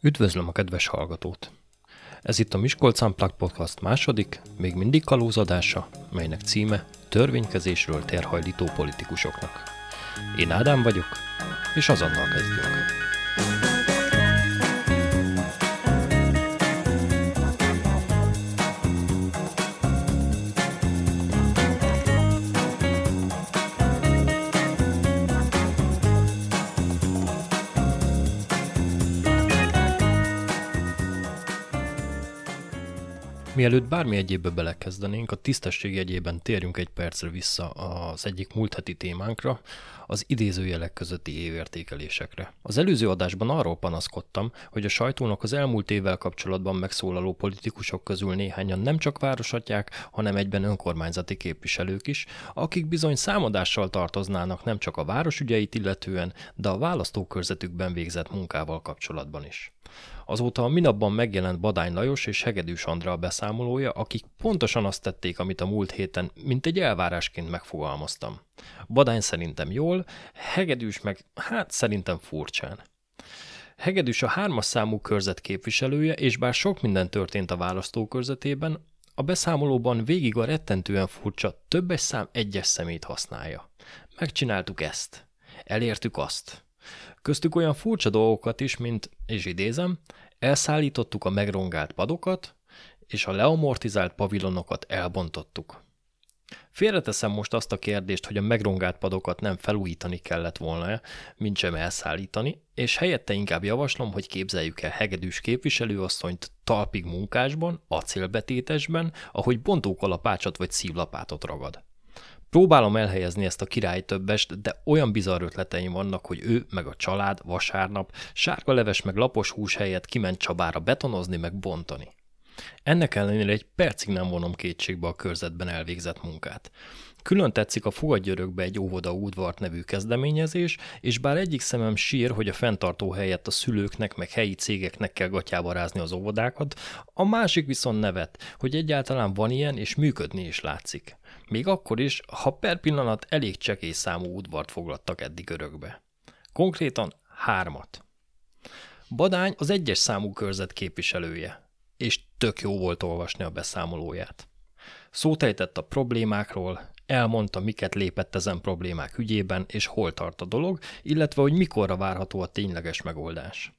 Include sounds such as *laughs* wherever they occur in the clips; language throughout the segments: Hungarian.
Üdvözlöm a kedves hallgatót! Ez itt a Miskolc Unplugged Podcast második, még mindig kalózadása, melynek címe Törvénykezésről terhajlító politikusoknak. Én Ádám vagyok, és azonnal kezdjünk. Mielőtt bármi egyébbe belekezdenénk, a tisztesség jegyében térjünk egy percre vissza az egyik múlt heti témánkra, az idézőjelek közötti évértékelésekre. Az előző adásban arról panaszkodtam, hogy a sajtónak az elmúlt évvel kapcsolatban megszólaló politikusok közül néhányan nem csak városatják, hanem egyben önkormányzati képviselők is, akik bizony számadással tartoznának nem csak a városügyeit illetően, de a választókörzetükben végzett munkával kapcsolatban is. Azóta a minapban megjelent Badány Lajos és Hegedűs Andra beszámolója, akik pontosan azt tették, amit a múlt héten, mint egy elvárásként megfogalmaztam. Badány szerintem jól, Hegedűs meg hát szerintem furcsán. Hegedűs a hármas számú körzet képviselője, és bár sok minden történt a választókörzetében, a beszámolóban végig a rettentően furcsa többes szám egyes szemét használja. Megcsináltuk ezt. Elértük azt. Köztük olyan furcsa dolgokat is, mint, és idézem, elszállítottuk a megrongált padokat, és a leamortizált pavilonokat elbontottuk. Félreteszem most azt a kérdést, hogy a megrongált padokat nem felújítani kellett volna, mint sem elszállítani, és helyette inkább javaslom, hogy képzeljük el hegedűs képviselőasszonyt talpig munkásban, acélbetétesben, ahogy bontókalapácsot vagy szívlapátot ragad. Próbálom elhelyezni ezt a király többest, de olyan bizarr ötleteim vannak, hogy ő meg a család vasárnap sárga leves meg lapos hús helyett kiment Csabára betonozni meg bontani. Ennek ellenére egy percig nem vonom kétségbe a körzetben elvégzett munkát. Külön tetszik a Fogadj egy óvoda udvart nevű kezdeményezés, és bár egyik szemem sír, hogy a fenntartó helyett a szülőknek meg helyi cégeknek kell gatyába rázni az óvodákat, a másik viszont nevet, hogy egyáltalán van ilyen, és működni is látszik. Még akkor is, ha per pillanat elég csekély számú udvart foglaltak eddig örökbe. Konkrétan hármat. Badány az egyes számú körzet képviselője, és tök jó volt olvasni a beszámolóját. Szótejtett a problémákról, elmondta, miket lépett ezen problémák ügyében, és hol tart a dolog, illetve hogy mikorra várható a tényleges megoldás.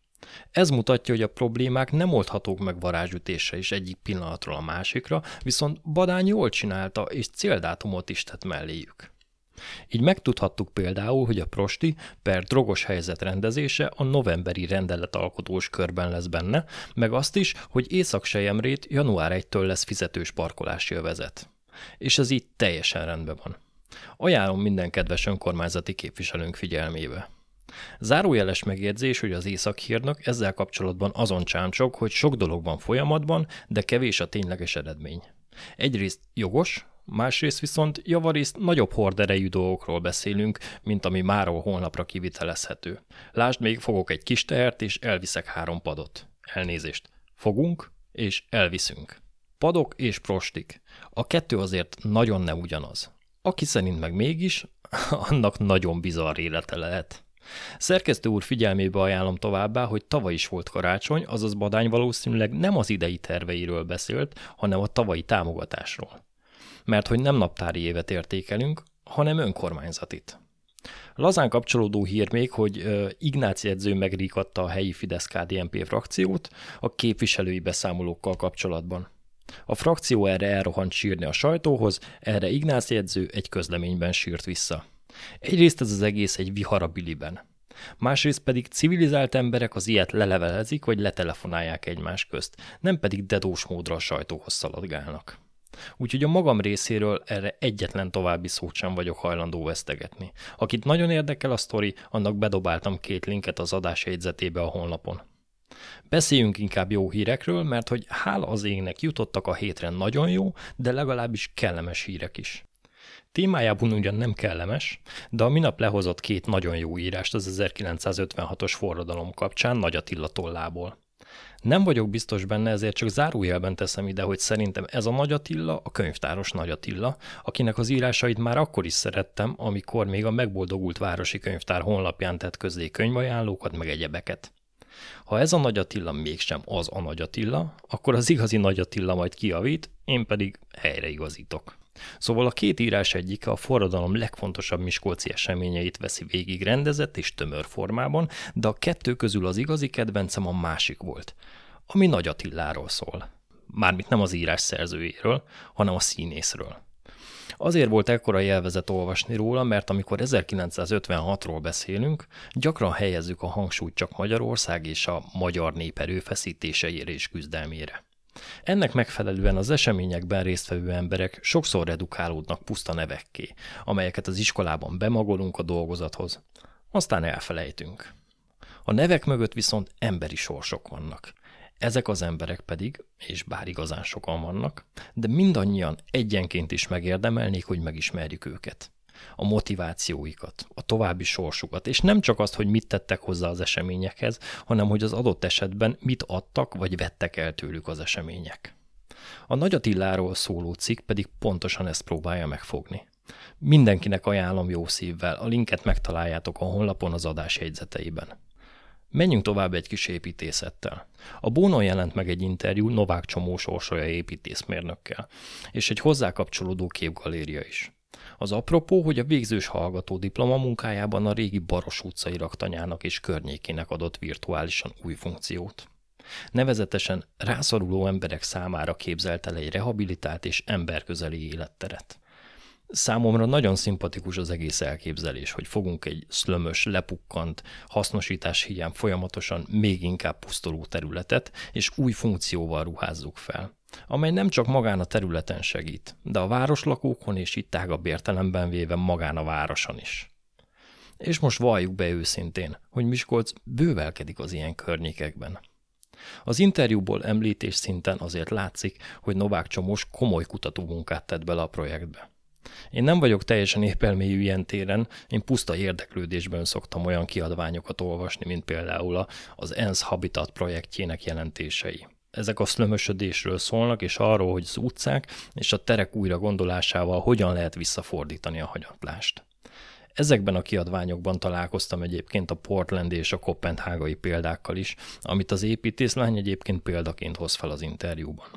Ez mutatja, hogy a problémák nem oldhatók meg varázsütésre is egyik pillanatról a másikra, viszont Badány jól csinálta, és céldátumot is tett melléjük. Így megtudhattuk például, hogy a prosti per drogos helyzet rendezése a novemberi rendeletalkotós körben lesz benne, meg azt is, hogy Észak-Sejemrét január 1-től lesz fizetős parkolási övezet. És ez így teljesen rendben van. Ajánlom minden kedves önkormányzati képviselőnk figyelmébe. Zárójeles megjegyzés, hogy az északhírnak ezzel kapcsolatban azon csámcsok, hogy sok dolog van folyamatban, de kevés a tényleges eredmény. Egyrészt jogos, másrészt viszont javarészt nagyobb horderejű dolgokról beszélünk, mint ami máról holnapra kivitelezhető. Lásd, még fogok egy kis tehert, és elviszek három padot. Elnézést. Fogunk, és elviszünk. Padok és prostik. A kettő azért nagyon nem ugyanaz. Aki szerint meg mégis, *laughs* annak nagyon bizarr élete lehet. Szerkesztő úr figyelmébe ajánlom továbbá, hogy tavaly is volt karácsony, azaz Badány valószínűleg nem az idei terveiről beszélt, hanem a tavalyi támogatásról. Mert hogy nem naptári évet értékelünk, hanem önkormányzatit. Lazán kapcsolódó hír még, hogy Ignáci edző megríkatta a helyi Fidesz-KDNP frakciót a képviselői beszámolókkal kapcsolatban. A frakció erre elrohant sírni a sajtóhoz, erre Ignáci edző egy közleményben sírt vissza. Egyrészt ez az egész egy vihar a biliben. Másrészt pedig civilizált emberek az ilyet lelevelezik vagy letelefonálják egymás közt, nem pedig dedós módra a sajtóhoz szaladgálnak. Úgyhogy a magam részéről erre egyetlen további szót sem vagyok hajlandó vesztegetni. Akit nagyon érdekel a sztori, annak bedobáltam két linket az adás jegyzetébe a honlapon. Beszéljünk inkább jó hírekről, mert hogy hála az égnek jutottak a hétre nagyon jó, de legalábbis kellemes hírek is. Témájában ugyan nem kellemes, de a minap lehozott két nagyon jó írást az 1956-os forradalom kapcsán Nagy Attila tollából. Nem vagyok biztos benne, ezért csak zárójelben teszem ide, hogy szerintem ez a Nagy Attila, a könyvtáros Nagy Attila, akinek az írásait már akkor is szerettem, amikor még a megboldogult városi könyvtár honlapján tett közzé könyvajánlókat meg egyebeket. Ha ez a Nagy Attila mégsem az a Nagy Attila, akkor az igazi Nagy Attila majd kiavít, én pedig helyreigazítok. Szóval a két írás egyike a forradalom legfontosabb miskolci eseményeit veszi végig rendezett és tömör formában, de a kettő közül az igazi kedvencem a másik volt, ami Nagy Attiláról szól. Mármint nem az írás szerzőjéről, hanem a színészről. Azért volt ekkora jelvezet olvasni róla, mert amikor 1956-ról beszélünk, gyakran helyezzük a hangsúlyt csak Magyarország és a magyar nép erőfeszítéseire és küzdelmére. Ennek megfelelően az eseményekben résztvevő emberek sokszor redukálódnak puszta nevekké, amelyeket az iskolában bemagolunk a dolgozathoz. Aztán elfelejtünk. A nevek mögött viszont emberi sorsok vannak. Ezek az emberek pedig, és bár igazán sokan vannak, de mindannyian egyenként is megérdemelnék, hogy megismerjük őket. A motivációikat, a további sorsukat, és nem csak azt, hogy mit tettek hozzá az eseményekhez, hanem hogy az adott esetben mit adtak vagy vettek el tőlük az események. A Nagy Attiláról szóló cikk pedig pontosan ezt próbálja megfogni. Mindenkinek ajánlom jó szívvel, a linket megtaláljátok a honlapon az adás jegyzeteiben. Menjünk tovább egy kis építészettel. A Bónon jelent meg egy interjú Novák Csomó Sorsolya építészmérnökkel, és egy hozzá kapcsolódó képgaléria is. Az apropó, hogy a végzős hallgató diploma munkájában a régi Baros utcai raktanyának és környékének adott virtuálisan új funkciót. Nevezetesen rászoruló emberek számára képzelt el egy rehabilitált és emberközeli életteret. Számomra nagyon szimpatikus az egész elképzelés, hogy fogunk egy szlömös, lepukkant, hasznosítás hiány folyamatosan még inkább pusztuló területet, és új funkcióval ruházzuk fel, amely nem csak magán a területen segít, de a városlakókon és itt tágabb értelemben véve magán a városon is. És most valljuk be őszintén, hogy Miskolc bővelkedik az ilyen környékekben. Az interjúból említés szinten azért látszik, hogy Novák Csomós komoly kutatómunkát tett bele a projektbe. Én nem vagyok teljesen épelmélyű ilyen téren, én puszta érdeklődésben szoktam olyan kiadványokat olvasni, mint például az ENSZ Habitat projektjének jelentései. Ezek a szlömösödésről szólnak, és arról, hogy az utcák és a terek újra gondolásával hogyan lehet visszafordítani a hanyatlást. Ezekben a kiadványokban találkoztam egyébként a Portland és a kopenhágai példákkal is, amit az építészlány egyébként példaként hoz fel az interjúban.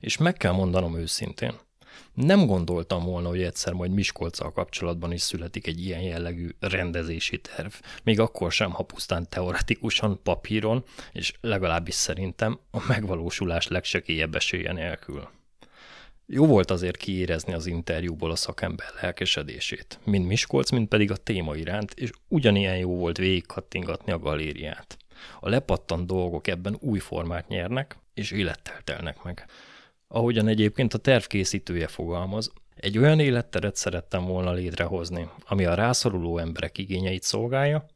És meg kell mondanom őszintén, nem gondoltam volna, hogy egyszer majd Miskolccal kapcsolatban is születik egy ilyen jellegű rendezési terv, még akkor sem, ha pusztán teoretikusan, papíron, és legalábbis szerintem a megvalósulás legsekélyebb esélye nélkül. Jó volt azért kiérezni az interjúból a szakember lelkesedését, mind Miskolc, mind pedig a téma iránt, és ugyanilyen jó volt végigkattingatni a galériát. A lepattant dolgok ebben új formát nyernek, és élettel telnek meg. Ahogyan egyébként a terv készítője fogalmaz, egy olyan életteret szerettem volna létrehozni, ami a rászoruló emberek igényeit szolgálja,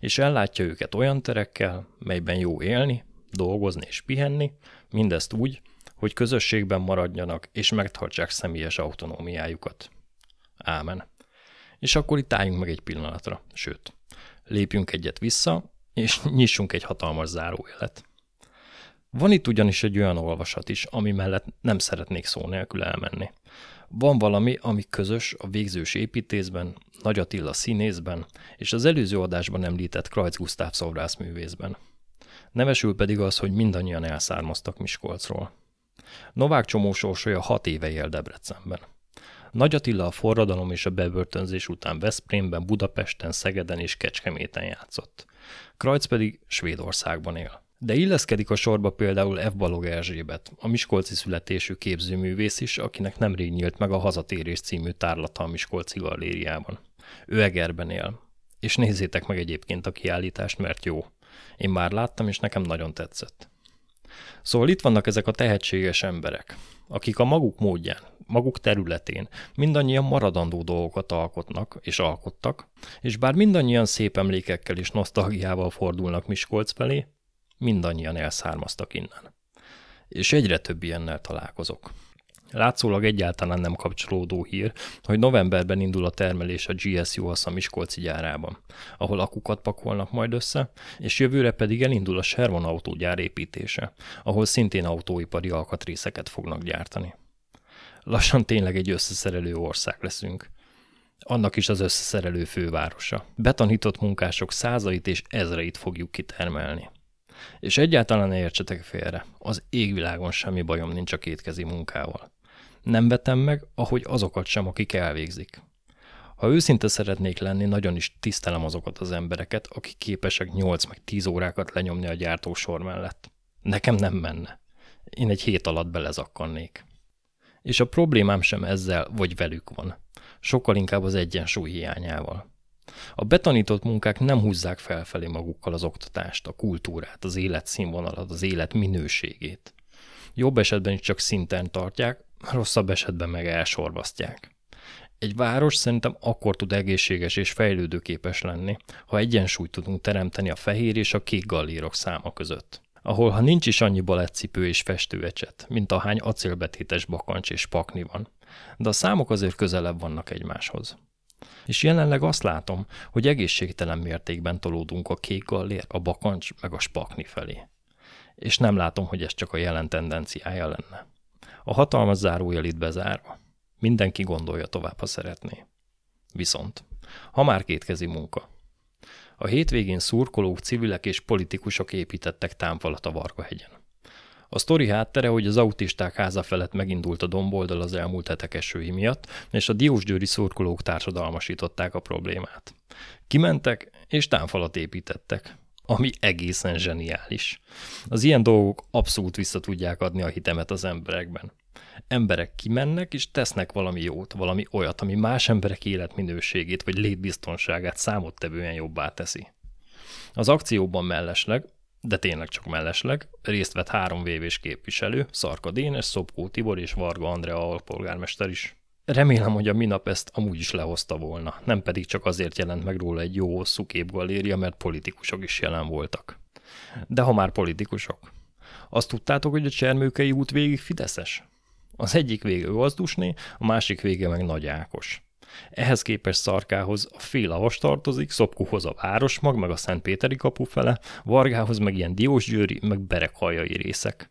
és ellátja őket olyan terekkel, melyben jó élni, dolgozni és pihenni, mindezt úgy, hogy közösségben maradjanak és megtartsák személyes autonómiájukat. Ámen. És akkor itt álljunk meg egy pillanatra, sőt, lépjünk egyet vissza, és nyissunk egy hatalmas zárójelet. Van itt ugyanis egy olyan olvasat is, ami mellett nem szeretnék szó nélkül elmenni. Van valami, ami közös a végzős építészben, Nagy Attila színészben, és az előző adásban említett Krajc Gusztáv szobrászművészben. Nevesül pedig az, hogy mindannyian elszármaztak Miskolcról. Novák Csomó sorsolya hat éve él Debrecenben. Nagy Attila a forradalom és a bebörtönzés után Veszprémben, Budapesten, Szegeden és Kecskeméten játszott. Krajc pedig Svédországban él. De illeszkedik a sorba például F. Balog Erzsébet, a Miskolci születésű képzőművész is, akinek nemrég nyílt meg a Hazatérés című tárlata a Miskolci galériában. Ő Egerben él. És nézzétek meg egyébként a kiállítást, mert jó. Én már láttam, és nekem nagyon tetszett. Szóval itt vannak ezek a tehetséges emberek, akik a maguk módján, maguk területén mindannyian maradandó dolgokat alkotnak és alkottak, és bár mindannyian szép emlékekkel és nosztalgiával fordulnak Miskolc felé, mindannyian elszármaztak innen. És egyre több ilyennel találkozok. Látszólag egyáltalán nem kapcsolódó hír, hogy novemberben indul a termelés a GSU a Miskolci gyárában, ahol akukat pakolnak majd össze, és jövőre pedig elindul a Sherman autógyár építése, ahol szintén autóipari alkatrészeket fognak gyártani. Lassan tényleg egy összeszerelő ország leszünk. Annak is az összeszerelő fővárosa. Betanított munkások százait és ezreit fogjuk kitermelni. És egyáltalán ne értsetek félre, az égvilágon semmi bajom nincs a kétkezi munkával. Nem vetem meg, ahogy azokat sem, akik elvégzik. Ha őszinte szeretnék lenni, nagyon is tisztelem azokat az embereket, akik képesek 8 meg 10 órákat lenyomni a gyártósor mellett. Nekem nem menne. Én egy hét alatt belezakkannék. És a problémám sem ezzel vagy velük van. Sokkal inkább az egyensúly hiányával. A betanított munkák nem húzzák felfelé magukkal az oktatást, a kultúrát, az életszínvonalat, az élet minőségét. Jobb esetben is csak szinten tartják, rosszabb esetben meg elsorvasztják. Egy város szerintem akkor tud egészséges és fejlődőképes lenni, ha egyensúlyt tudunk teremteni a fehér és a kék gallérok száma között. Ahol ha nincs is annyi balettcipő és festőecset, mint ahány acélbetétes bakancs és pakni van, de a számok azért közelebb vannak egymáshoz. És jelenleg azt látom, hogy egészségtelen mértékben tolódunk a kék gallér, a bakancs meg a spakni felé. És nem látom, hogy ez csak a jelen tendenciája lenne. A hatalmas zárójel itt bezárva. Mindenki gondolja tovább, ha szeretné. Viszont, ha már kétkezi munka. A hétvégén szurkolók, civilek és politikusok építettek támfalat a Vargahegyen. A sztori háttere, hogy az autisták háza felett megindult a domboldal az elmúlt hetek esői miatt, és a diósgyőri szurkolók társadalmasították a problémát. Kimentek, és támfalat építettek, ami egészen zseniális. Az ilyen dolgok abszolút vissza tudják adni a hitemet az emberekben. Emberek kimennek és tesznek valami jót, valami olyat, ami más emberek életminőségét vagy létbiztonságát számottevően jobbá teszi. Az akcióban mellesleg, de tényleg csak mellesleg, részt vett három vévés képviselő, Szarka Dénes, Szopkó Tibor és Varga Andrea alpolgármester is. Remélem, hogy a minap ezt amúgy is lehozta volna, nem pedig csak azért jelent meg róla egy jó hosszú képgaléria, mert politikusok is jelen voltak. De ha már politikusok. Azt tudtátok, hogy a Csermőkei út végig Fideszes? Az egyik vége Gazdusné, a másik vége meg Nagy Ákos. Ehhez képest Szarkához a félavas tartozik, Szopkuhoz a Városmag, meg a Szentpéteri kapu fele, Vargához meg ilyen Diósgyőri, meg Berekhajai részek.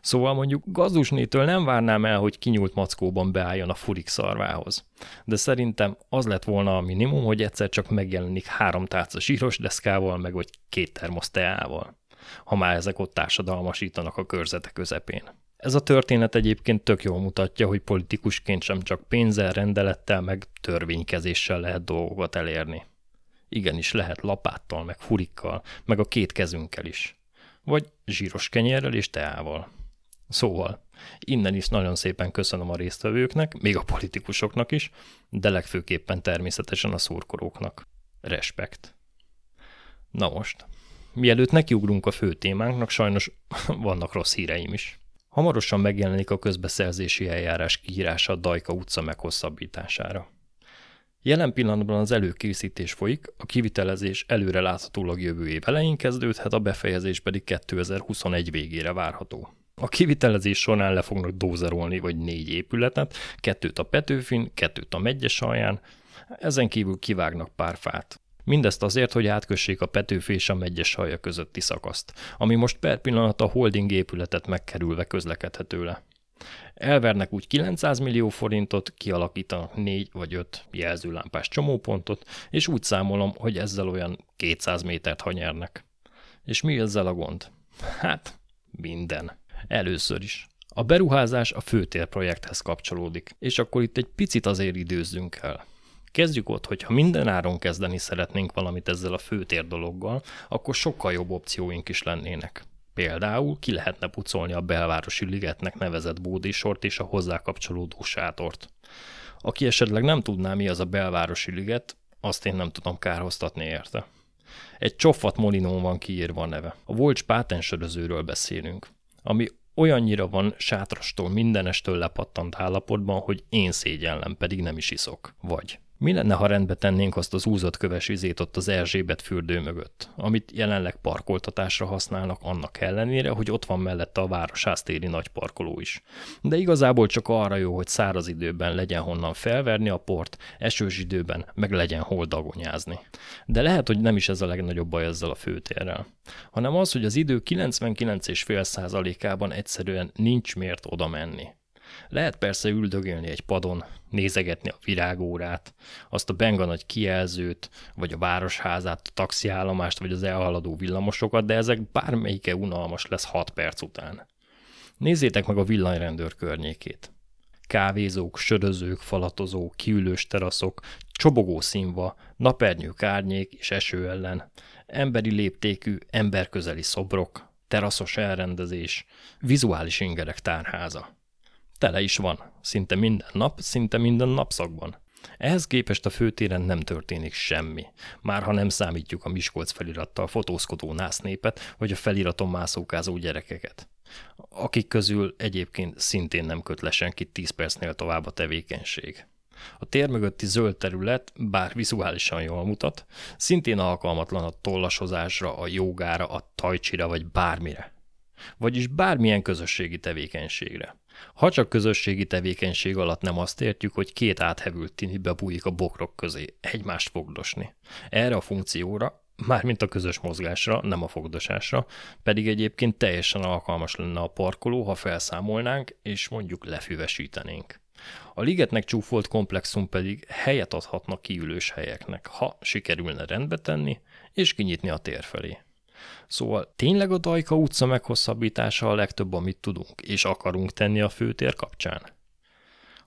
Szóval mondjuk Gazdusnétől nem várnám el, hogy kinyúlt mackóban beálljon a furik szarvához. De szerintem az lett volna a minimum, hogy egyszer csak megjelenik három tárca zsíros deszkával, meg vagy két termosz teával, ha már ezek ott társadalmasítanak a körzete közepén. Ez a történet egyébként tök jól mutatja, hogy politikusként sem csak pénzzel, rendelettel, meg törvénykezéssel lehet dolgokat elérni. Igenis lehet lapáttal, meg furikkal, meg a két kezünkkel is. Vagy zsíros kenyérrel és teával. Szóval, innen is nagyon szépen köszönöm a résztvevőknek, még a politikusoknak is, de legfőképpen természetesen a szurkolóknak. Respekt. Na most, mielőtt nekiugrunk a fő témánknak, sajnos *laughs* vannak rossz híreim is. Hamarosan megjelenik a közbeszerzési eljárás kiírása a Dajka utca meghosszabbítására. Jelen pillanatban az előkészítés folyik, a kivitelezés előre láthatólag jövő év elején kezdődhet, a befejezés pedig 2021 végére várható. A kivitelezés során le fognak dózerolni vagy négy épületet, kettőt a Petőfin, kettőt a Megyes alján, ezen kívül kivágnak pár fát. Mindezt azért, hogy átkössék a Petőfi és a Megyes haja közötti szakaszt, ami most per pillanat a holding épületet megkerülve közlekedhető le. Elvernek úgy 900 millió forintot, kialakítanak 4 vagy 5 jelzőlámpás csomópontot, és úgy számolom, hogy ezzel olyan 200 métert hanyernek. És mi ezzel a gond? Hát, minden. Először is. A beruházás a főtérprojekthez kapcsolódik, és akkor itt egy picit azért időzzünk el. Kezdjük ott, hogy ha minden áron kezdeni szeretnénk valamit ezzel a főtér dologgal, akkor sokkal jobb opcióink is lennének. Például ki lehetne pucolni a belvárosi ligetnek nevezett bódésort és a hozzá kapcsolódó sátort. Aki esetleg nem tudná, mi az a belvárosi liget, azt én nem tudom kárhoztatni érte. Egy csofat molinón van kiírva a neve. A Volcs pátensörözőről beszélünk, ami olyannyira van sátrastól mindenestől lepattant állapotban, hogy én szégyellem, pedig nem is iszok. Vagy mi lenne, ha rendbe tennénk azt az úzott köves vizét ott az Erzsébet fürdő mögött, amit jelenleg parkoltatásra használnak annak ellenére, hogy ott van mellette a városháztéri nagy parkoló is. De igazából csak arra jó, hogy száraz időben legyen honnan felverni a port, esős időben meg legyen hol dagonyázni. De lehet, hogy nem is ez a legnagyobb baj ezzel a főtérrel, hanem az, hogy az idő 99,5%-ában egyszerűen nincs miért oda menni. Lehet persze üldögélni egy padon, nézegetni a virágórát, azt a benga nagy kijelzőt, vagy a városházát, a taxiállomást, vagy az elhaladó villamosokat, de ezek bármelyike unalmas lesz 6 perc után. Nézzétek meg a villanyrendőr környékét. Kávézók, sörözők, falatozók, kiülős teraszok, csobogó színva, napernyők árnyék és eső ellen, emberi léptékű, emberközeli szobrok, teraszos elrendezés, vizuális ingerek tárháza. Tele is van, szinte minden nap, szinte minden napszakban. Ehhez képest a főtéren nem történik semmi, már ha nem számítjuk a Miskolc felirattal fotózkodó násznépet, vagy a feliraton mászókázó gyerekeket akik közül egyébként szintén nem köt le senkit 10 percnél tovább a tevékenység. A tér mögötti zöld terület, bár vizuálisan jól mutat, szintén alkalmatlan a tollasozásra, a jogára, a tajcsira vagy bármire. Vagyis bármilyen közösségi tevékenységre. Ha csak közösségi tevékenység alatt nem azt értjük, hogy két áthevült tini bebújik a bokrok közé, egymást fogdosni. Erre a funkcióra mármint a közös mozgásra, nem a fogdosásra, pedig egyébként teljesen alkalmas lenne a parkoló, ha felszámolnánk, és mondjuk lefüvesítenénk. A ligetnek csúfolt komplexum pedig helyet adhatna kiülős helyeknek, ha sikerülne rendbe tenni, és kinyitni a tér felé. Szóval tényleg a Dajka utca meghosszabbítása a legtöbb, amit tudunk és akarunk tenni a főtér kapcsán?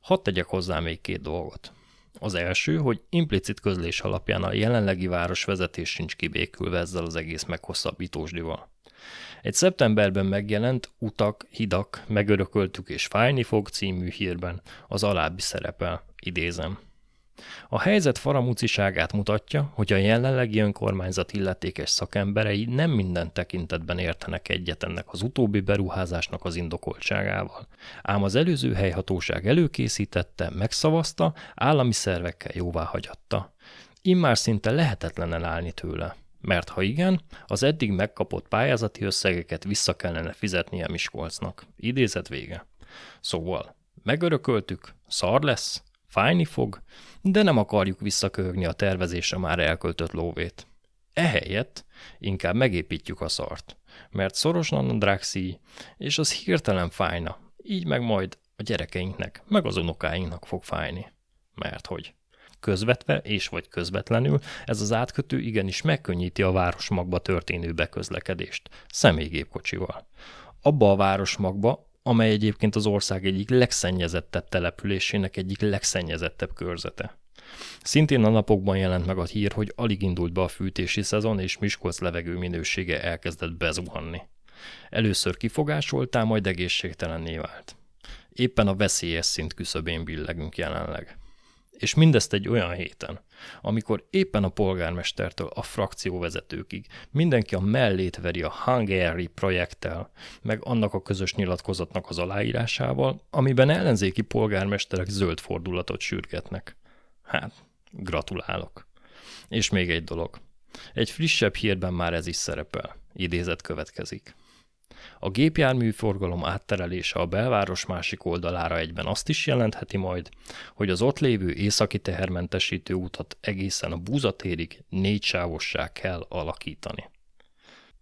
Hadd tegyek hozzá még két dolgot. Az első, hogy implicit közlés alapján a jelenlegi városvezetés sincs kibékülve ezzel az egész meghosszabbítósdival. Egy szeptemberben megjelent Utak, hidak, megörököltük és fájni fog című hírben az alábbi szerepel, idézem. A helyzet faramuciságát mutatja, hogy a jelenlegi önkormányzat illetékes szakemberei nem minden tekintetben értenek egyet ennek az utóbbi beruházásnak az indokoltságával. Ám az előző helyhatóság előkészítette, megszavazta, állami szervekkel jóvá hagyatta. Immár szinte lehetetlenen állni tőle. Mert ha igen, az eddig megkapott pályázati összegeket vissza kellene fizetnie Miskolcnak. Idézet vége. Szóval, megörököltük, szar lesz, fájni fog, de nem akarjuk visszaköhögni a tervezésre már elköltött lóvét. Ehelyett inkább megépítjük a szart, mert szorosan a drágszíj, és az hirtelen fájna, így meg majd a gyerekeinknek, meg az unokáinknak fog fájni. Mert hogy közvetve és vagy közvetlenül ez az átkötő igenis megkönnyíti a városmagba történő beközlekedést, személygépkocsival. Abba a városmagba, amely egyébként az ország egyik legszennyezettebb településének egyik legszennyezettebb körzete. Szintén a napokban jelent meg a hír, hogy alig indult be a fűtési szezon, és Miskolc levegő minősége elkezdett bezuhanni. Először kifogásoltá, majd egészségtelenné vált. Éppen a veszélyes szint küszöbén billegünk jelenleg. És mindezt egy olyan héten, amikor éppen a polgármestertől a frakcióvezetőkig mindenki a mellét veri a Hungary projekttel, meg annak a közös nyilatkozatnak az aláírásával, amiben ellenzéki polgármesterek zöld fordulatot sürgetnek. Hát, gratulálok. És még egy dolog. Egy frissebb hírben már ez is szerepel. Idézet következik. A gépjárműforgalom átterelése a belváros másik oldalára egyben azt is jelentheti majd, hogy az ott lévő északi tehermentesítő útat egészen a búzatérig négy sávossá kell alakítani.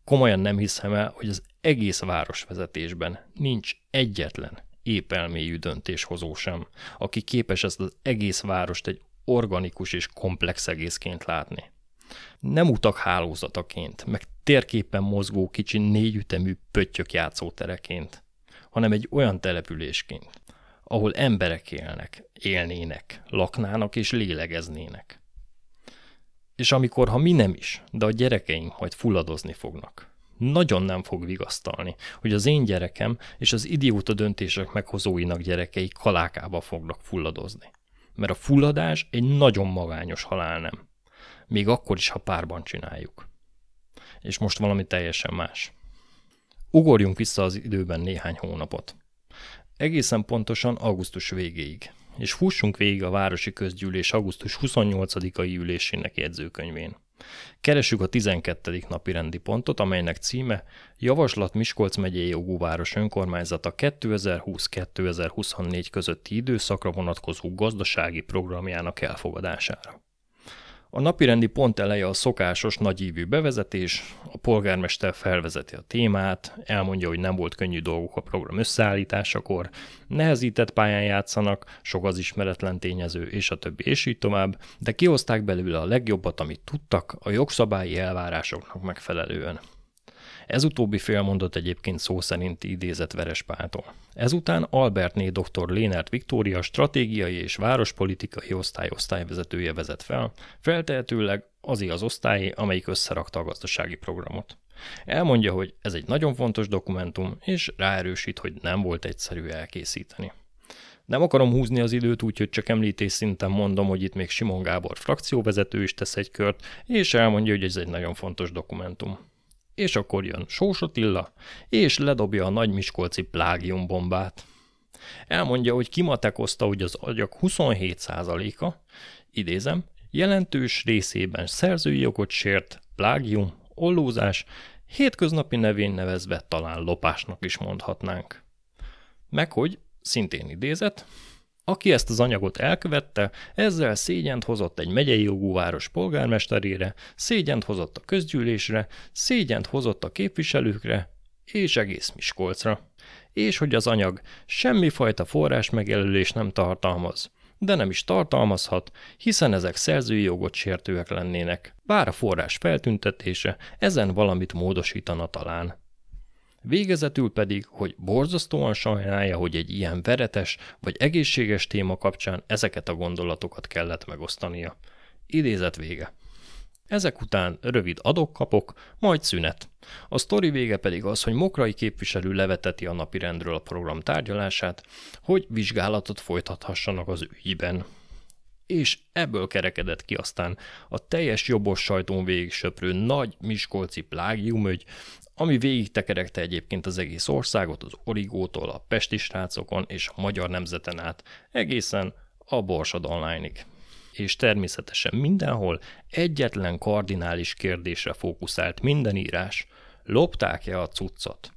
Komolyan nem hiszem el, hogy az egész városvezetésben nincs egyetlen épelmélyű döntéshozó sem, aki képes ezt az egész várost egy organikus és komplex egészként látni. Nem utak hálózataként, meg térképen mozgó kicsi négyütemű pöttyök játszótereként, hanem egy olyan településként, ahol emberek élnek, élnének, laknának és lélegeznének. És amikor, ha mi nem is, de a gyerekeink majd fulladozni fognak, nagyon nem fog vigasztalni, hogy az én gyerekem és az idióta döntések meghozóinak gyerekei kalákába fognak fulladozni. Mert a fulladás egy nagyon magányos halál nem. Még akkor is, ha párban csináljuk és most valami teljesen más. Ugorjunk vissza az időben néhány hónapot. Egészen pontosan augusztus végéig, és fussunk végig a Városi Közgyűlés augusztus 28-ai ülésének jegyzőkönyvén. Keressük a 12. napi rendi pontot, amelynek címe Javaslat Miskolc megyei jogú város önkormányzata 2020-2024 közötti időszakra vonatkozó gazdasági programjának elfogadására. A napirendi pont eleje a szokásos nagyívű bevezetés, a polgármester felvezeti a témát, elmondja, hogy nem volt könnyű dolguk a program összeállításakor, nehezített pályán játszanak, sok az ismeretlen tényező, és a többi, és így tovább, de kihozták belőle a legjobbat, amit tudtak, a jogszabályi elvárásoknak megfelelően. Ez utóbbi félmondat egyébként szó szerint idézett Verespától. Ezután Albertné dr. Lénert Viktória stratégiai és várospolitikai osztály osztályvezetője vezet fel, feltehetőleg az az osztály, amelyik összerakta a gazdasági programot. Elmondja, hogy ez egy nagyon fontos dokumentum, és ráerősít, hogy nem volt egyszerű elkészíteni. Nem akarom húzni az időt, úgyhogy csak említés szinten mondom, hogy itt még Simon Gábor frakcióvezető is tesz egy kört, és elmondja, hogy ez egy nagyon fontos dokumentum és akkor jön Sós Attila, és ledobja a nagy miskolci plágiumbombát. Elmondja, hogy kimatekozta, hogy az agyak 27%-a, idézem, jelentős részében szerzői jogot sért, plágium, ollózás, hétköznapi nevén nevezve talán lopásnak is mondhatnánk. Meg hogy, szintén idézet, aki ezt az anyagot elkövette, ezzel szégyent hozott egy megyei jogú város polgármesterére, szégyent hozott a közgyűlésre, szégyent hozott a képviselőkre, és egész Miskolcra. És hogy az anyag semmifajta forrás megjelölés nem tartalmaz, de nem is tartalmazhat, hiszen ezek szerzői jogot sértőek lennének, bár a forrás feltüntetése ezen valamit módosítana talán. Végezetül pedig, hogy borzasztóan sajnálja, hogy egy ilyen veretes vagy egészséges téma kapcsán ezeket a gondolatokat kellett megosztania. Idézet vége. Ezek után rövid adokkapok, majd szünet. A sztori vége pedig az, hogy Mokrai képviselő leveteti a napirendről a program tárgyalását, hogy vizsgálatot folytathassanak az ügyben. És ebből kerekedett ki aztán a teljes jobbos sajtón végig söprő nagy miskolci plágiumögy, ami végig tekerekte egyébként az egész országot, az Origótól, a Pesti srácokon és a Magyar Nemzeten át, egészen a Borsod Online-ig. És természetesen mindenhol egyetlen kardinális kérdésre fókuszált minden írás. Lopták-e a cuccot?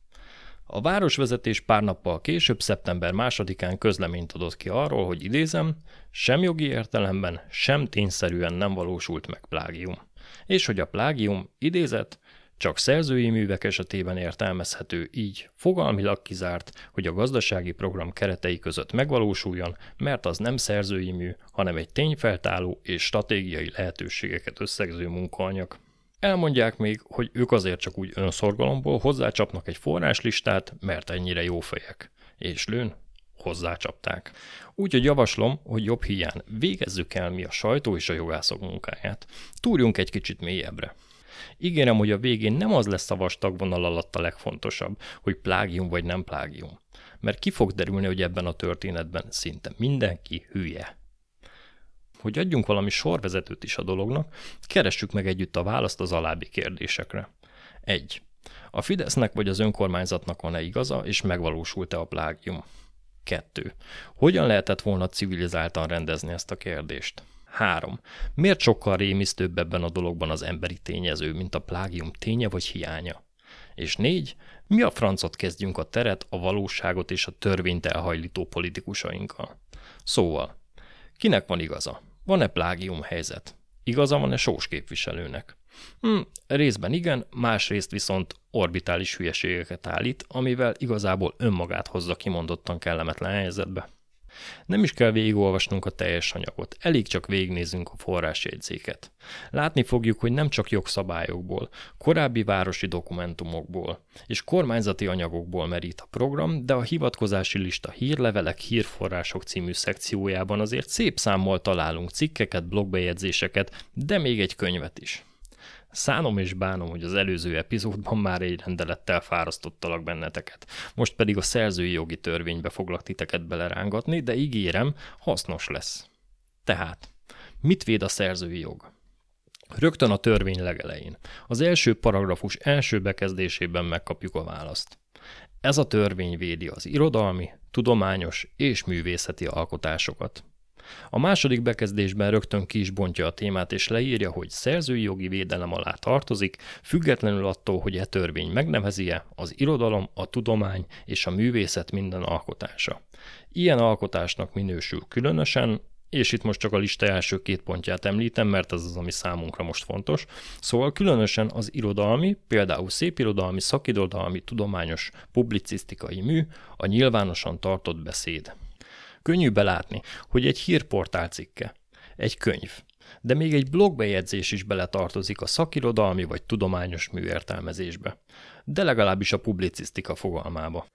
A városvezetés pár nappal később, szeptember másodikán közleményt adott ki arról, hogy idézem, sem jogi értelemben, sem tényszerűen nem valósult meg plágium. És hogy a plágium, idézet, csak szerzői művek esetében értelmezhető így, fogalmilag kizárt, hogy a gazdasági program keretei között megvalósuljon, mert az nem szerzői mű, hanem egy tényfeltáló és stratégiai lehetőségeket összegző munkaanyag. Elmondják még, hogy ők azért csak úgy önszorgalomból hozzácsapnak egy forráslistát, mert ennyire jó fejek. És lőn, hozzácsapták. Úgyhogy javaslom, hogy jobb hiány végezzük el mi a sajtó és a jogászok munkáját. Túrjunk egy kicsit mélyebbre. Ígérem, hogy a végén nem az lesz a vastag vonal alatt a legfontosabb, hogy plágium vagy nem plágium. Mert ki fog derülni, hogy ebben a történetben szinte mindenki hülye. Hogy adjunk valami sorvezetőt is a dolognak, keressük meg együtt a választ az alábbi kérdésekre. 1. A Fidesznek vagy az önkormányzatnak van-e igaza, és megvalósult-e a plágium? 2. Hogyan lehetett volna civilizáltan rendezni ezt a kérdést? 3. Miért sokkal rémisztőbb ebben a dologban az emberi tényező, mint a plágium ténye vagy hiánya? És 4. Mi a francot kezdjünk a teret, a valóságot és a törvényt elhajlító politikusainkkal? Szóval, kinek van igaza? Van-e plágium helyzet? Igaza van-e sós képviselőnek? Hm, részben igen, másrészt viszont orbitális hülyeségeket állít, amivel igazából önmagát hozza kimondottan kellemetlen helyzetbe. Nem is kell végigolvasnunk a teljes anyagot, elég csak végignézzünk a forrásjegyzéket. Látni fogjuk, hogy nem csak jogszabályokból, korábbi városi dokumentumokból és kormányzati anyagokból merít a program, de a hivatkozási lista hírlevelek, hírforrások című szekciójában azért szép számmal találunk cikkeket, blogbejegyzéseket, de még egy könyvet is. Szánom és bánom, hogy az előző epizódban már egy rendelettel fárasztottalak benneteket. Most pedig a szerzői jogi törvénybe foglak titeket belerángatni, de ígérem, hasznos lesz. Tehát, mit véd a szerzői jog? Rögtön a törvény legelején. Az első paragrafus első bekezdésében megkapjuk a választ. Ez a törvény védi az irodalmi, tudományos és művészeti alkotásokat. A második bekezdésben rögtön ki is bontja a témát, és leírja, hogy szerzői jogi védelem alá tartozik, függetlenül attól, hogy e törvény megnevezi-e az irodalom, a tudomány és a művészet minden alkotása. Ilyen alkotásnak minősül különösen, és itt most csak a lista első két pontját említem, mert ez az, ami számunkra most fontos. Szóval különösen az irodalmi, például szépirodalmi, szakirodalmi, tudományos, publicisztikai mű, a nyilvánosan tartott beszéd. Könnyű belátni, hogy egy hírportál cikke, egy könyv, de még egy blogbejegyzés is beletartozik a szakirodalmi vagy tudományos mű értelmezésbe, de legalábbis a publicisztika fogalmába.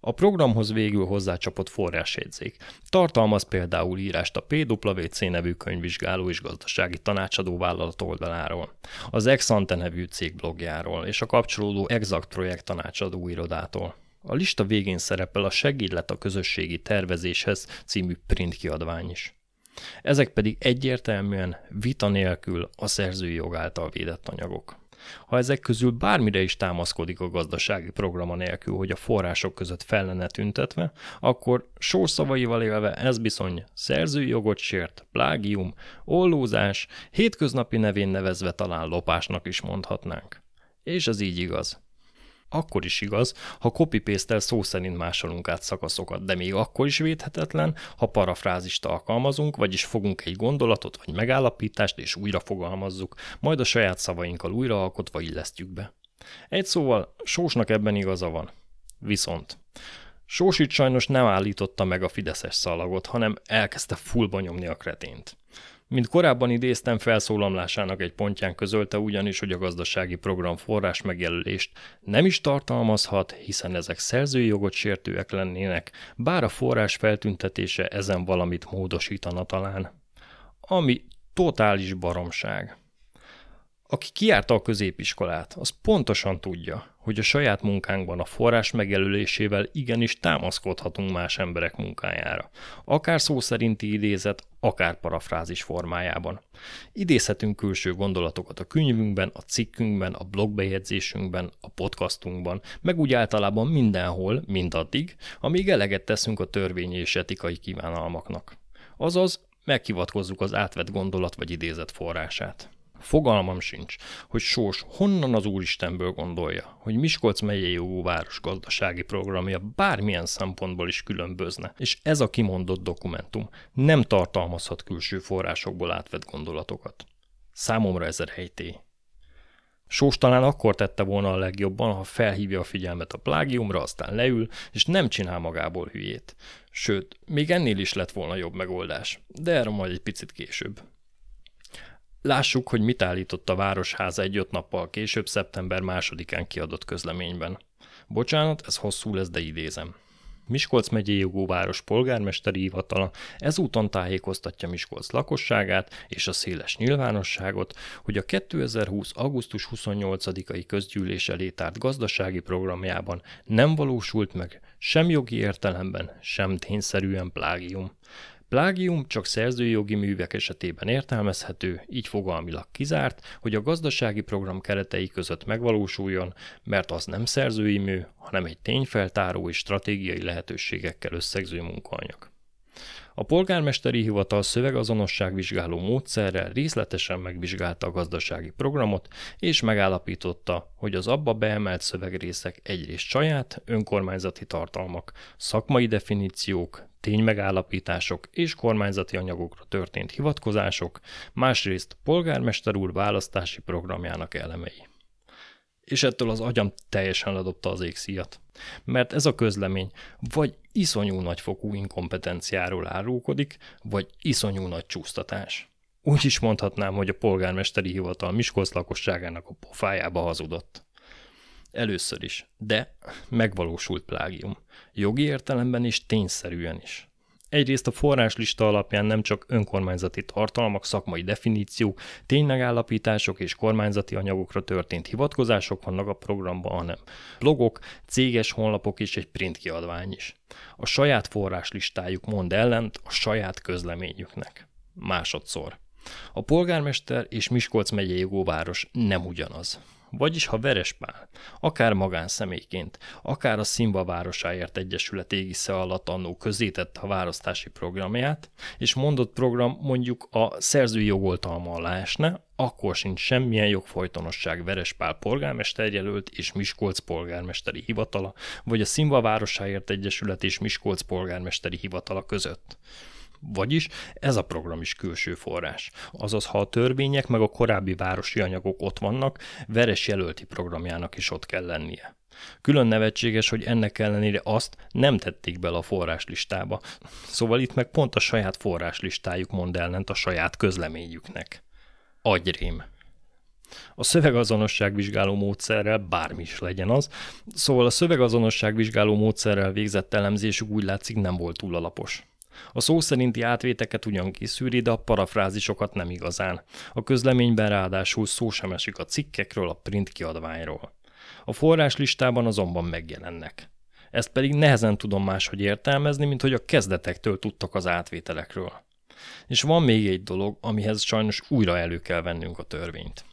A programhoz végül hozzácsapott forrásjegyzék. Tartalmaz például írást a PWC nevű könyvvizsgáló és gazdasági tanácsadó vállalat oldaláról, az Exante nevű cég blogjáról és a kapcsolódó Exact projekt tanácsadó irodától. A lista végén szerepel a Segédlet a közösségi tervezéshez című print kiadvány is. Ezek pedig egyértelműen vita nélkül a szerzői jog által védett anyagok. Ha ezek közül bármire is támaszkodik a gazdasági programa nélkül, hogy a források között fel lenne tüntetve, akkor sorszavaival élve ez bizony szerzői jogot sért, plágium, ollózás, hétköznapi nevén nevezve talán lopásnak is mondhatnánk. És ez így igaz akkor is igaz, ha copy paste szó szerint másolunk át szakaszokat, de még akkor is védhetetlen, ha parafrázist alkalmazunk, vagyis fogunk egy gondolatot vagy megállapítást és újra fogalmazzuk, majd a saját szavainkkal újraalkotva illesztjük be. Egy szóval, Sósnak ebben igaza van. Viszont Sósit sajnos nem állította meg a fideszes szalagot, hanem elkezdte fullba nyomni a kretént. Mint korábban idéztem, felszólamlásának egy pontján közölte ugyanis, hogy a gazdasági program forrás megjelölést nem is tartalmazhat, hiszen ezek szerzői jogot sértőek lennének, bár a forrás feltüntetése ezen valamit módosítana talán. Ami totális baromság. Aki kiárta a középiskolát, az pontosan tudja, hogy a saját munkánkban a forrás megjelölésével igenis támaszkodhatunk más emberek munkájára. Akár szó szerinti idézet, akár parafrázis formájában. Idézhetünk külső gondolatokat a könyvünkben, a cikkünkben, a blogbejegyzésünkben, a podcastunkban, meg úgy általában mindenhol, mindaddig, amíg eleget teszünk a törvényi és etikai kívánalmaknak. Azaz, meghivatkozzuk az átvett gondolat vagy idézet forrását. Fogalmam sincs, hogy Sós honnan az Úristenből gondolja, hogy Miskolc megyei jogú város gazdasági programja bármilyen szempontból is különbözne, és ez a kimondott dokumentum nem tartalmazhat külső forrásokból átvett gondolatokat. Számomra ez rejtély. Sós talán akkor tette volna a legjobban, ha felhívja a figyelmet a plágiumra, aztán leül, és nem csinál magából hülyét. Sőt, még ennél is lett volna jobb megoldás, de erről majd egy picit később. Lássuk, hogy mit állított a Városháza egy-öt nappal később, szeptember másodikán kiadott közleményben. Bocsánat, ez hosszú lesz, de idézem. Miskolc megyei jogú város polgármesteri hivatala ezúton tájékoztatja Miskolc lakosságát és a széles nyilvánosságot, hogy a 2020. augusztus 28-ai közgyűlés elé tárt gazdasági programjában nem valósult meg sem jogi értelemben, sem tényszerűen plágium. Plágium csak szerzői jogi művek esetében értelmezhető, így fogalmilag kizárt, hogy a gazdasági program keretei között megvalósuljon, mert az nem szerzői mű, hanem egy tényfeltáró és stratégiai lehetőségekkel összegző munkaanyag. A polgármesteri hivatal szövegazonosságvizsgáló módszerrel részletesen megvizsgálta a gazdasági programot, és megállapította, hogy az abba beemelt szövegrészek egyrészt saját, önkormányzati tartalmak, szakmai definíciók, ténymegállapítások és kormányzati anyagokra történt hivatkozások, másrészt polgármester úr választási programjának elemei. És ettől az agyam teljesen ledobta az égszíjat. Mert ez a közlemény vagy iszonyú nagyfokú inkompetenciáról árulkodik, vagy iszonyú nagy csúsztatás. Úgy is mondhatnám, hogy a polgármesteri hivatal Miskolc lakosságának a pofájába hazudott. Először is, de megvalósult plágium. Jogi értelemben is, tényszerűen is. Egyrészt a forráslista alapján nem csak önkormányzati tartalmak, szakmai definíciók, ténymegállapítások és kormányzati anyagokra történt hivatkozások vannak a programban, hanem blogok, céges honlapok és egy print kiadvány is. A saját forráslistájuk mond ellent a saját közleményüknek. Másodszor. A polgármester és Miskolc megyei jogóváros nem ugyanaz. Vagyis ha Verespál, akár magánszemélyként, akár a Szimba Városáért Egyesület égisze alatt annó közétette a választási programját, és mondott program mondjuk a szerzői jogoltalma alá esne, akkor sincs semmilyen jogfolytonosság Verespál polgármesterjelölt és Miskolc polgármesteri hivatala, vagy a Szimba Városáért Egyesület és Miskolc polgármesteri hivatala között. Vagyis ez a program is külső forrás. Azaz, ha a törvények meg a korábbi városi anyagok ott vannak, Veres jelölti programjának is ott kell lennie. Külön nevetséges, hogy ennek ellenére azt nem tették bele a forráslistába. Szóval itt meg pont a saját forráslistájuk mond ellent a saját közleményüknek. Agyrém. A szövegazonosságvizsgáló módszerrel bármi is legyen az, szóval a szövegazonosságvizsgáló módszerrel végzett elemzésük úgy látszik nem volt túl alapos. A szó szerinti átvéteket ugyan kiszűri, de a parafrázisokat nem igazán. A közleményben ráadásul szó sem esik a cikkekről, a print kiadványról. A forráslistában azonban megjelennek. Ezt pedig nehezen tudom máshogy értelmezni, mint hogy a kezdetektől tudtak az átvételekről. És van még egy dolog, amihez sajnos újra elő kell vennünk a törvényt.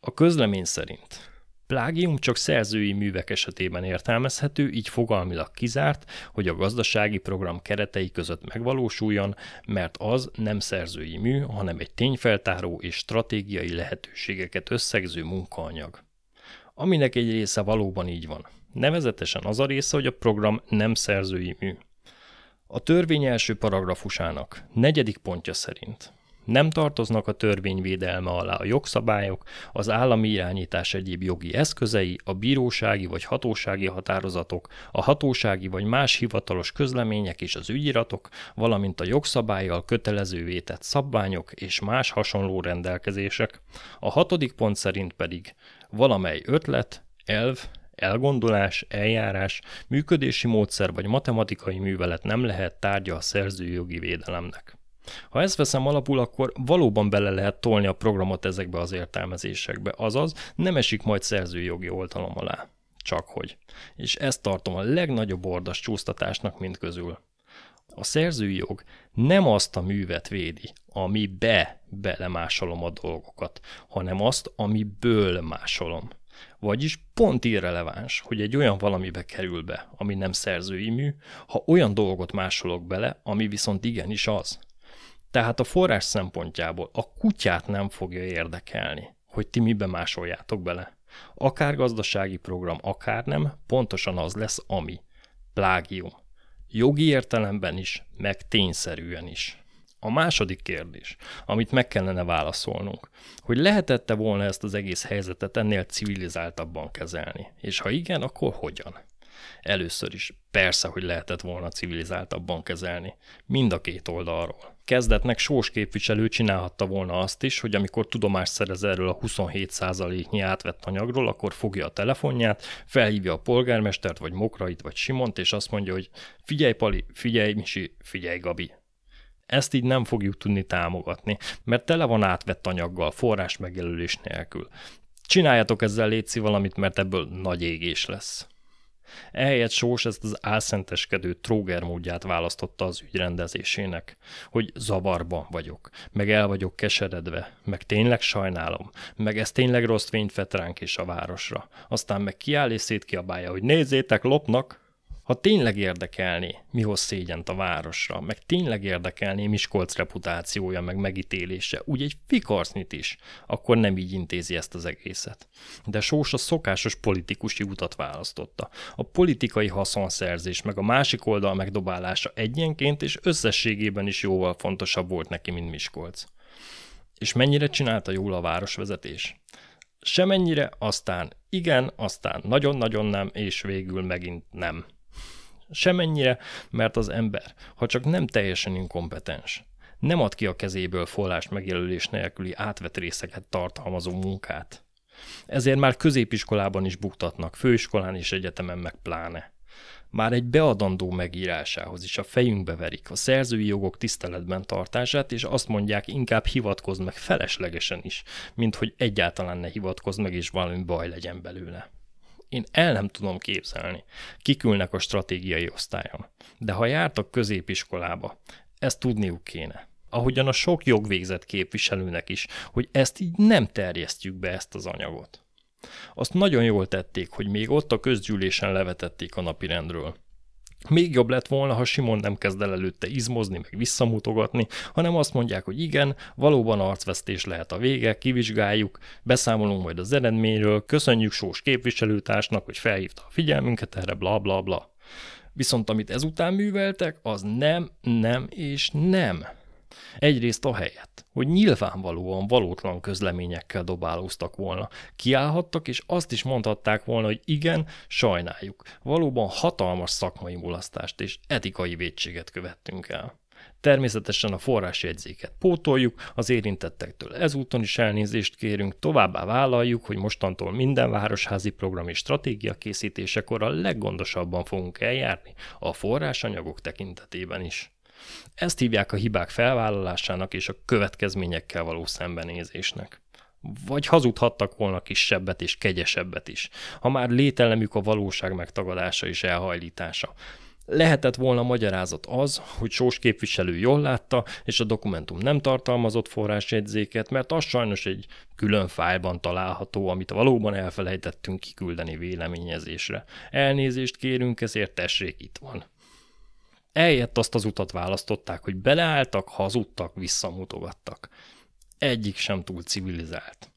A közlemény szerint Plágium csak szerzői művek esetében értelmezhető, így fogalmilag kizárt, hogy a gazdasági program keretei között megvalósuljon, mert az nem szerzői mű, hanem egy tényfeltáró és stratégiai lehetőségeket összegző munkaanyag. Aminek egy része valóban így van. Nevezetesen az a része, hogy a program nem szerzői mű. A törvény első paragrafusának negyedik pontja szerint nem tartoznak a törvény védelme alá a jogszabályok, az állami irányítás egyéb jogi eszközei, a bírósági vagy hatósági határozatok, a hatósági vagy más hivatalos közlemények és az ügyiratok, valamint a jogszabályjal kötelezővé tett szabványok és más hasonló rendelkezések. A hatodik pont szerint pedig valamely ötlet, elv, elgondolás, eljárás, működési módszer vagy matematikai művelet nem lehet tárgya a szerzői jogi védelemnek. Ha ezt veszem alapul, akkor valóban bele lehet tolni a programot ezekbe az értelmezésekbe, azaz nem esik majd szerzői jogi oltalom alá. Csak hogy. És ezt tartom a legnagyobb ordas csúsztatásnak mind közül. A szerzői jog nem azt a művet védi, amibe belemásolom a dolgokat, hanem azt, amiből másolom. Vagyis pont irreleváns, hogy egy olyan valamibe kerül be, ami nem szerzői mű, ha olyan dolgot másolok bele, ami viszont igenis az. Tehát a forrás szempontjából a kutyát nem fogja érdekelni, hogy ti mibe másoljátok bele. Akár gazdasági program, akár nem, pontosan az lesz, ami. Plágium. Jogi értelemben is, meg tényszerűen is. A második kérdés, amit meg kellene válaszolnunk, hogy lehetette volna ezt az egész helyzetet ennél civilizáltabban kezelni, és ha igen, akkor hogyan? Először is persze, hogy lehetett volna civilizáltabban kezelni, mind a két oldalról. Kezdetnek sós képviselő csinálhatta volna azt is, hogy amikor tudomást szerez erről a 27%-nyi átvett anyagról, akkor fogja a telefonját, felhívja a polgármestert, vagy Mokrait, vagy Simont, és azt mondja, hogy figyelj Pali, figyelj Misi, figyelj Gabi, ezt így nem fogjuk tudni támogatni, mert tele van átvett anyaggal, forrás megjelölés nélkül. Csináljatok ezzel létszi valamit, mert ebből nagy égés lesz. Ehelyett Sós ezt az álszenteskedő tróger módját választotta az ügy rendezésének, hogy zavarban vagyok, meg el vagyok keseredve, meg tényleg sajnálom, meg ez tényleg rossz fényt vet ránk és a városra. Aztán meg kiáll és szétkiabálja, hogy nézzétek, lopnak, ha tényleg érdekelné, mi hoz szégyent a városra, meg tényleg érdekelné Miskolc reputációja, meg megítélése, úgy egy fikarsznyit is, akkor nem így intézi ezt az egészet. De Sós a szokásos politikusi utat választotta. A politikai haszonszerzés, meg a másik oldal megdobálása egyenként és összességében is jóval fontosabb volt neki, mint Miskolc. És mennyire csinálta jól a városvezetés? Semennyire, aztán igen, aztán nagyon-nagyon nem, és végül megint nem. Semennyire, mert az ember, ha csak nem teljesen inkompetens, nem ad ki a kezéből forrás megjelölés nélküli átvett részeket tartalmazó munkát. Ezért már középiskolában is buktatnak, főiskolán és egyetemen meg pláne. Már egy beadandó megírásához is a fejünkbe verik a szerzői jogok tiszteletben tartását, és azt mondják, inkább hivatkozz meg feleslegesen is, mint hogy egyáltalán ne hivatkozz meg, és valami baj legyen belőle én el nem tudom képzelni. Kikülnek a stratégiai osztályon. De ha jártak középiskolába, ezt tudniuk kéne. Ahogyan a sok jogvégzett képviselőnek is, hogy ezt így nem terjesztjük be ezt az anyagot. Azt nagyon jól tették, hogy még ott a közgyűlésen levetették a napirendről. Még jobb lett volna, ha Simon nem kezd el előtte izmozni, meg visszamutogatni, hanem azt mondják, hogy igen, valóban arcvesztés lehet a vége, kivizsgáljuk, beszámolunk majd az eredményről, köszönjük Sós képviselőtársnak, hogy felhívta a figyelmünket erre, bla bla bla. Viszont amit ezután műveltek, az nem, nem és nem. Egyrészt a helyet, hogy nyilvánvalóan valótlan közleményekkel dobálóztak volna. Kiállhattak, és azt is mondhatták volna, hogy igen, sajnáljuk. Valóban hatalmas szakmai mulasztást és etikai védséget követtünk el. Természetesen a forrásjegyzéket pótoljuk, az érintettektől ezúton is elnézést kérünk, továbbá vállaljuk, hogy mostantól minden városházi program és stratégia készítésekor a leggondosabban fogunk eljárni, a forrásanyagok tekintetében is. Ezt hívják a hibák felvállalásának és a következményekkel való szembenézésnek. Vagy hazudhattak volna kisebbet és kegyesebbet is, ha már lételemük a valóság megtagadása és elhajlítása. Lehetett volna magyarázat az, hogy Sós képviselő jól látta, és a dokumentum nem tartalmazott forrásjegyzéket, mert az sajnos egy külön fájlban található, amit valóban elfelejtettünk kiküldeni véleményezésre. Elnézést kérünk, ezért tessék, itt van. Eljött azt az utat választották, hogy beleálltak, hazudtak, visszamutogattak. Egyik sem túl civilizált.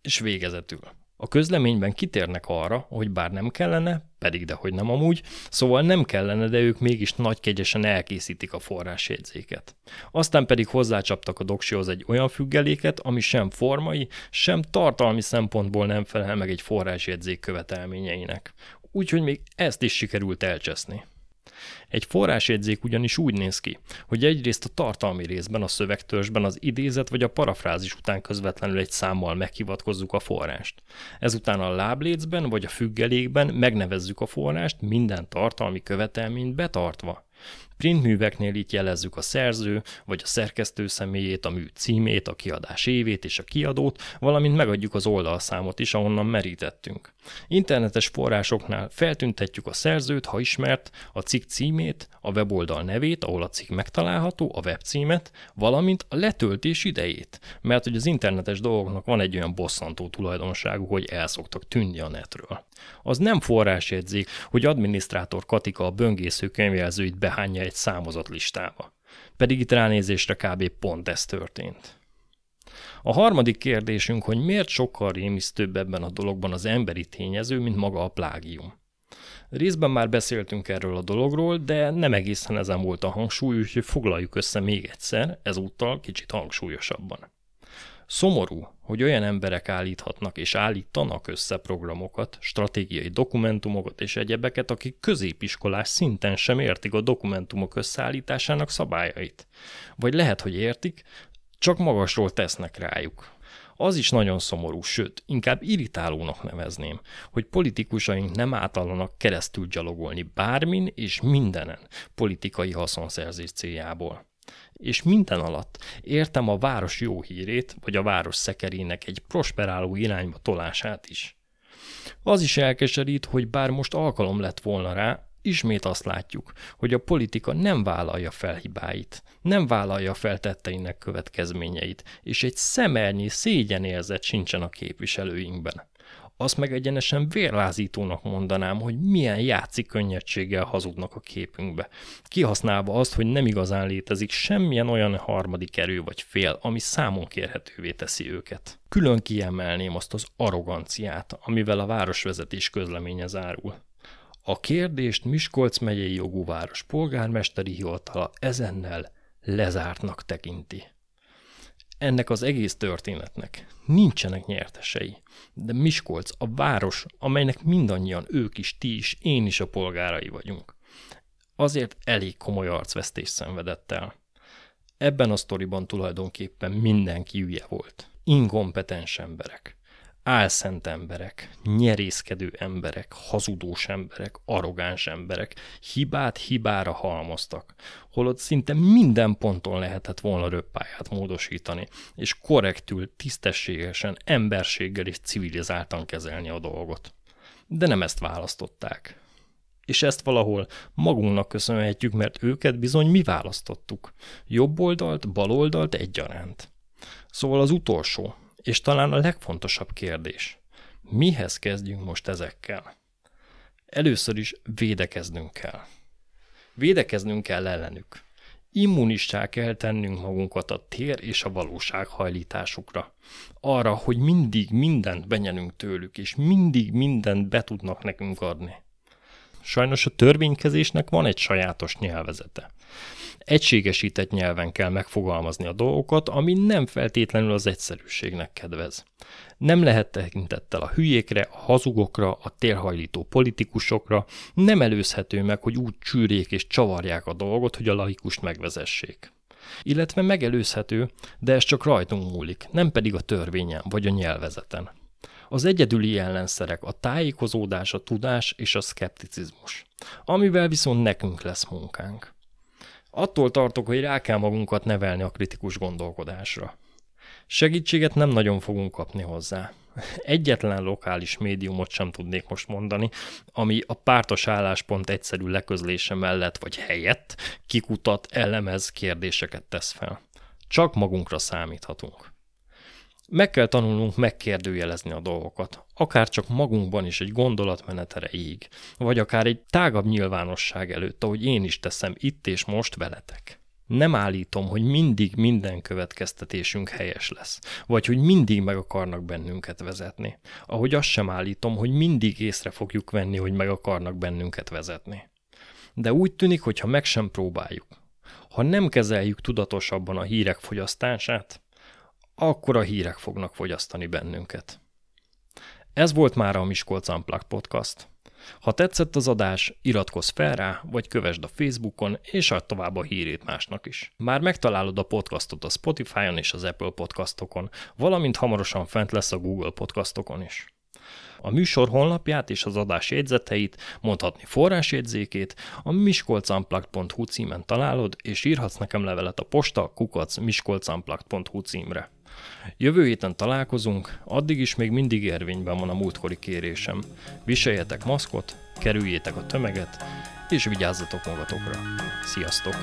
És végezetül. A közleményben kitérnek arra, hogy bár nem kellene, pedig de hogy nem amúgy, szóval nem kellene, de ők mégis nagy kegyesen elkészítik a forrásjegyzéket. Aztán pedig hozzácsaptak a doksihoz egy olyan függeléket, ami sem formai, sem tartalmi szempontból nem felel meg egy forrásjegyzék követelményeinek. Úgyhogy még ezt is sikerült elcseszni. Egy forrásjegyzék ugyanis úgy néz ki, hogy egyrészt a tartalmi részben, a szövegtörzsben az idézet vagy a parafrázis után közvetlenül egy számmal meghivatkozzuk a forrást. Ezután a láblécben vagy a függelékben megnevezzük a forrást minden tartalmi követelményt betartva. Printműveknél itt jelezzük a szerző vagy a szerkesztő személyét, a mű címét, a kiadás évét és a kiadót, valamint megadjuk az oldalszámot is, ahonnan merítettünk. Internetes forrásoknál feltüntetjük a szerzőt, ha ismert, a cikk címét, a weboldal nevét, ahol a cikk megtalálható, a webcímet, valamint a letöltés idejét, mert hogy az internetes dolgoknak van egy olyan bosszantó tulajdonságú, hogy el szoktak tűnni a netről. Az nem forrásjegyzék, hogy adminisztrátor Katika a böngésző könyvjelzőit behányja egy számozott listába. Pedig itt ránézésre kb. pont ez történt. A harmadik kérdésünk, hogy miért sokkal rémisztőbb ebben a dologban az emberi tényező, mint maga a plágium. Részben már beszéltünk erről a dologról, de nem egészen ezen volt a hangsúly, úgyhogy foglaljuk össze még egyszer, ezúttal kicsit hangsúlyosabban. Szomorú, hogy olyan emberek állíthatnak és állítanak össze programokat, stratégiai dokumentumokat és egyebeket, akik középiskolás szinten sem értik a dokumentumok összeállításának szabályait. Vagy lehet, hogy értik, csak magasról tesznek rájuk. Az is nagyon szomorú, sőt, inkább irritálónak nevezném, hogy politikusaink nem általanak keresztül gyalogolni bármin és mindenen politikai haszonszerzés céljából. És minden alatt értem a város jó hírét, vagy a város szekerének egy prosperáló irányba tolását is. Az is elkeserít, hogy bár most alkalom lett volna rá, ismét azt látjuk, hogy a politika nem vállalja fel hibáit, nem vállalja fel tetteinek következményeit, és egy szemernyi szégyenérzet sincsen a képviselőinkben. Azt meg egyenesen vérlázítónak mondanám, hogy milyen játszik könnyedséggel hazudnak a képünkbe. Kihasználva azt, hogy nem igazán létezik semmilyen olyan harmadik erő vagy fél, ami számon kérhetővé teszi őket. Külön kiemelném azt az arroganciát, amivel a városvezetés közleménye zárul. A kérdést Miskolc megyei jogú város polgármesteri hivatala ezennel lezártnak tekinti. Ennek az egész történetnek nincsenek nyertesei, de Miskolc a város, amelynek mindannyian ők is, ti is, én is a polgárai vagyunk. Azért elég komoly arcvesztés szenvedett el. Ebben a sztoriban tulajdonképpen mindenki hülye volt. Inkompetens emberek álszent emberek, nyerészkedő emberek, hazudós emberek, arrogáns emberek hibát hibára halmoztak, holott szinte minden ponton lehetett volna röppáját módosítani, és korrektül, tisztességesen, emberséggel és civilizáltan kezelni a dolgot. De nem ezt választották. És ezt valahol magunknak köszönhetjük, mert őket bizony mi választottuk. Jobb oldalt, bal oldalt egyaránt. Szóval az utolsó, és talán a legfontosabb kérdés. Mihez kezdjünk most ezekkel? Először is védekeznünk kell. Védekeznünk kell ellenük. Immunissá kell tennünk magunkat a tér és a valóság hajlításukra. Arra, hogy mindig mindent benyelünk tőlük, és mindig mindent be tudnak nekünk adni. Sajnos a törvénykezésnek van egy sajátos nyelvezete. Egységesített nyelven kell megfogalmazni a dolgokat, ami nem feltétlenül az egyszerűségnek kedvez. Nem lehet tekintettel a hülyékre, a hazugokra, a térhajlító politikusokra, nem előzhető meg, hogy úgy csűrjék és csavarják a dolgot, hogy a laikust megvezessék. Illetve megelőzhető, de ez csak rajtunk múlik, nem pedig a törvényen vagy a nyelvezeten. Az egyedüli ellenszerek a tájékozódás, a tudás és a szkepticizmus, amivel viszont nekünk lesz munkánk. Attól tartok, hogy rá kell magunkat nevelni a kritikus gondolkodásra. Segítséget nem nagyon fogunk kapni hozzá. Egyetlen lokális médiumot sem tudnék most mondani, ami a pártos álláspont egyszerű leközlése mellett vagy helyett kikutat, elemez, kérdéseket tesz fel. Csak magunkra számíthatunk. Meg kell tanulnunk megkérdőjelezni a dolgokat, akár csak magunkban is egy gondolatmenet erejéig, vagy akár egy tágabb nyilvánosság előtt, ahogy én is teszem itt és most veletek. Nem állítom, hogy mindig minden következtetésünk helyes lesz, vagy hogy mindig meg akarnak bennünket vezetni. Ahogy azt sem állítom, hogy mindig észre fogjuk venni, hogy meg akarnak bennünket vezetni. De úgy tűnik, hogy ha meg sem próbáljuk, ha nem kezeljük tudatosabban a hírek fogyasztását, akkor a hírek fognak fogyasztani bennünket. Ez volt már a Miskolc Unplugged Podcast. Ha tetszett az adás, iratkozz fel rá, vagy kövesd a Facebookon, és add tovább a hírét másnak is. Már megtalálod a podcastot a Spotify-on és az Apple podcastokon, valamint hamarosan fent lesz a Google podcastokon is. A műsor honlapját és az adás jegyzeteit, mondhatni forrásjegyzékét a miskolcunplugged.hu címen találod, és írhatsz nekem levelet a posta kukac miskolcunplugged.hu címre. Jövő héten találkozunk, addig is még mindig érvényben van a múltkori kérésem. Viseljetek maszkot, kerüljétek a tömeget, és vigyázzatok magatokra. Sziasztok!